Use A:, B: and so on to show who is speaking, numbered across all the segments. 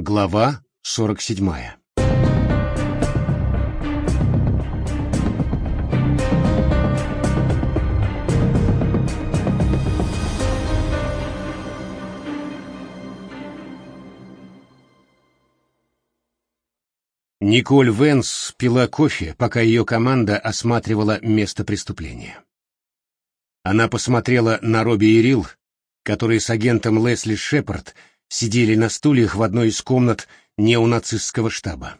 A: Глава сорок седьмая Николь Венс пила кофе, пока ее команда осматривала место преступления. Она посмотрела на Робби и Рил, которые с агентом Лесли Шепард сидели на стульях в одной из комнат неонацистского штаба.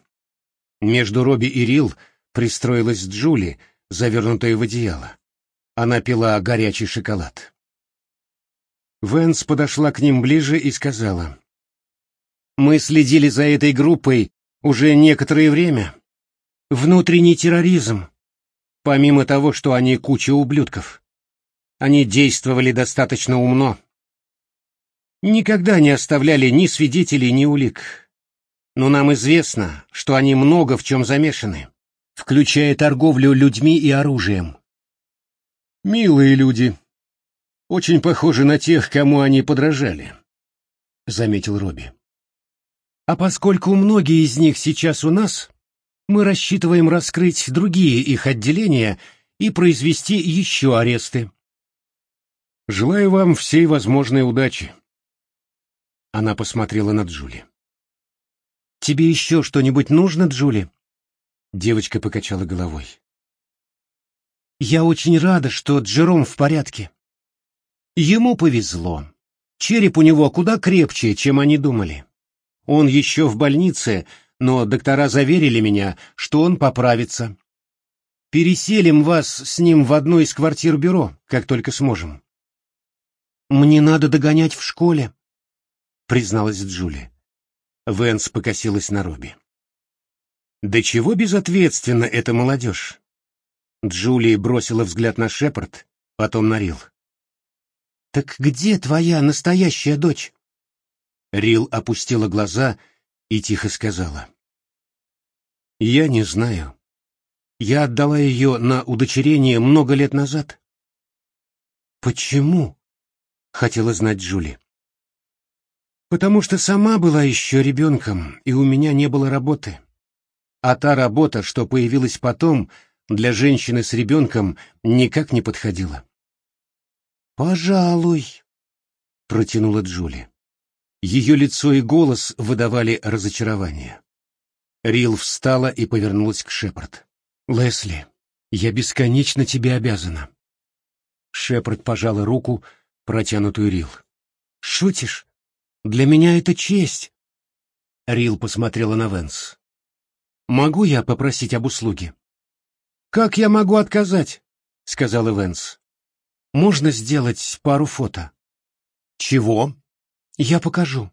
A: Между Робби и Рил пристроилась Джули, завернутая в одеяло. Она пила горячий шоколад. Венс подошла к ним ближе и сказала. «Мы следили за этой группой уже некоторое время. Внутренний терроризм. Помимо того, что они куча ублюдков. Они действовали достаточно умно. Никогда не оставляли ни свидетелей, ни улик. Но нам известно, что они много в чем замешаны, включая торговлю людьми и оружием. «Милые люди. Очень похожи на тех, кому они подражали», — заметил Робби. А поскольку многие из них сейчас у нас, мы рассчитываем раскрыть другие их отделения и произвести еще аресты. Желаю вам всей возможной удачи. Она посмотрела на Джули. Тебе еще что-нибудь нужно, Джули? Девочка покачала головой. Я очень рада, что Джером в порядке. Ему повезло. Череп у него куда крепче, чем они думали. Он еще в больнице, но доктора заверили меня, что он поправится. Переселим вас с ним в одну из квартир бюро, как только сможем. Мне надо догонять в школе, призналась Джули. Венс покосилась на Робби. Да чего безответственна эта молодежь? Джули бросила взгляд на Шепард, потом на Рил. Так где твоя настоящая дочь? Рил опустила глаза и тихо сказала. «Я не знаю. Я отдала ее на удочерение много лет назад». «Почему?» — хотела знать Джули. «Потому что сама была еще ребенком, и у меня не было работы. А та работа, что появилась потом, для женщины с ребенком никак не подходила». «Пожалуй», — протянула Джули. Ее лицо и голос выдавали разочарование. Рил встала и повернулась к Шепард. «Лесли, я бесконечно тебе обязана». Шепард пожала руку, протянутую Рил. «Шутишь? Для меня это честь». Рил посмотрела на Венс. «Могу я попросить об услуге?» «Как я могу отказать?» — сказала Венс. «Можно сделать пару фото?» «Чего?» «Я покажу».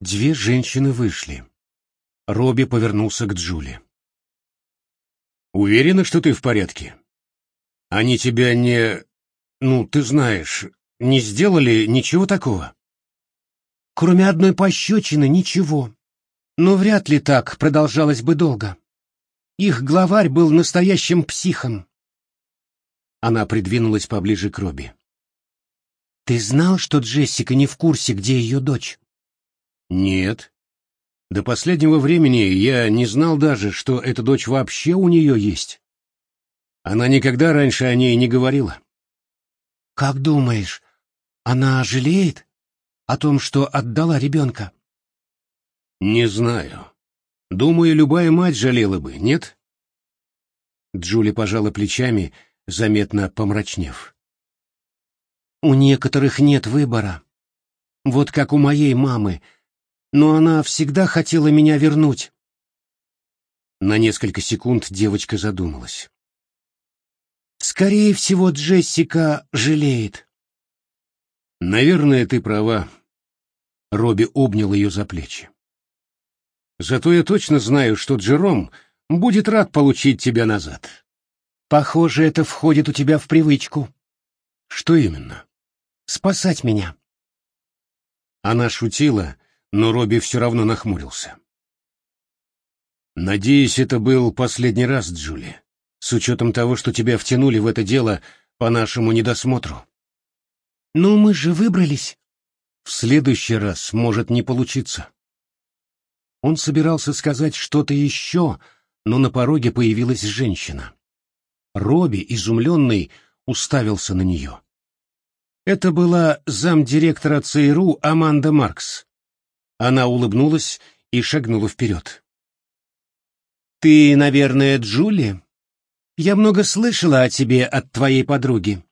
A: Две женщины вышли. Робби повернулся к Джули. «Уверена, что ты в порядке? Они тебя не... Ну, ты знаешь, не сделали ничего такого?» «Кроме одной пощечины, ничего. Но вряд ли так продолжалось бы долго. Их главарь был настоящим психом». Она придвинулась поближе к Робби. Ты знал, что Джессика не в курсе, где ее дочь? Нет. До последнего времени я не знал даже, что эта дочь вообще у нее есть. Она никогда раньше о ней не говорила. Как думаешь, она жалеет о том, что отдала ребенка? Не знаю. Думаю, любая мать жалела бы, нет? Джули пожала плечами, заметно помрачнев. У некоторых нет выбора. Вот как у моей мамы. Но она всегда хотела меня вернуть. На несколько секунд девочка задумалась. Скорее всего, Джессика жалеет. Наверное, ты права. Робби обнял ее за плечи. Зато я точно знаю, что Джером будет рад получить тебя назад. Похоже, это входит у тебя в привычку. Что именно? спасать меня. Она шутила, но Робби все равно нахмурился. «Надеюсь, это был последний раз, Джули, с учетом того, что тебя втянули в это дело по нашему недосмотру». «Ну, мы же выбрались». «В следующий раз может не получиться». Он собирался сказать что-то еще, но на пороге появилась женщина. Робби, изумленный, уставился на нее. Это была замдиректора ЦРУ Аманда Маркс. Она улыбнулась и шагнула вперед. «Ты, наверное, Джули? Я много слышала о тебе от твоей подруги».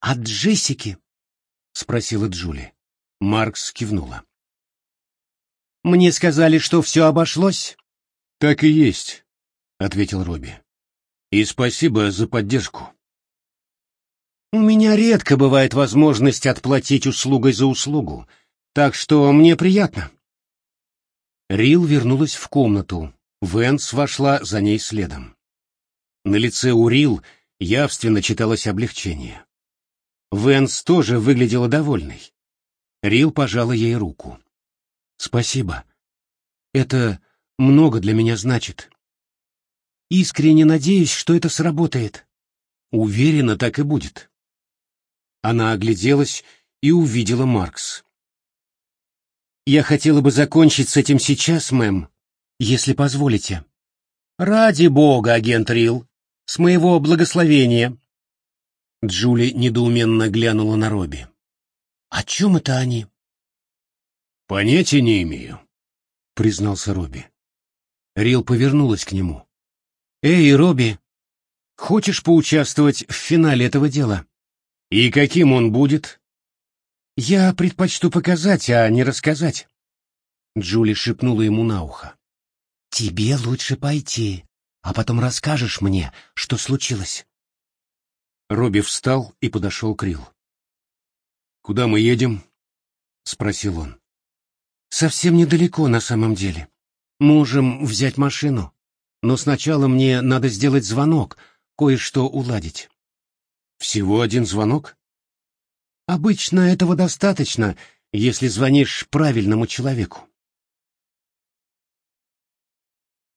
A: «От Джессики?» — спросила Джули. Маркс кивнула. «Мне сказали, что все обошлось?»
B: «Так и есть», — ответил Робби. «И спасибо за поддержку».
A: «У меня редко бывает возможность отплатить услугой за услугу, так что мне приятно». Рил вернулась в комнату, Венс вошла за ней следом. На лице у Рил явственно читалось облегчение. Венс тоже выглядела довольной. Рил пожала ей руку. «Спасибо. Это много для меня значит. Искренне надеюсь, что это сработает. Уверена, так и будет». Она огляделась и увидела Маркс. «Я хотела бы закончить с этим сейчас, мэм, если позволите». «Ради бога, агент Рил, с моего благословения». Джули недоуменно глянула на Робби. «О чем это они?»
B: «Понятия не имею», — признался Робби.
A: Рил повернулась к нему. «Эй, Робби, хочешь поучаствовать в финале этого дела?»
B: «И каким он будет?»
A: «Я предпочту показать, а не рассказать», — Джули шепнула ему на ухо. «Тебе лучше пойти, а потом расскажешь мне, что случилось». Робби встал и подошел к Рил.
B: «Куда мы едем?»
A: — спросил он. «Совсем недалеко на самом деле. Можем взять машину, но сначала мне надо сделать звонок, кое-что уладить».
B: «Всего один звонок?»
A: «Обычно этого достаточно, если звонишь правильному человеку».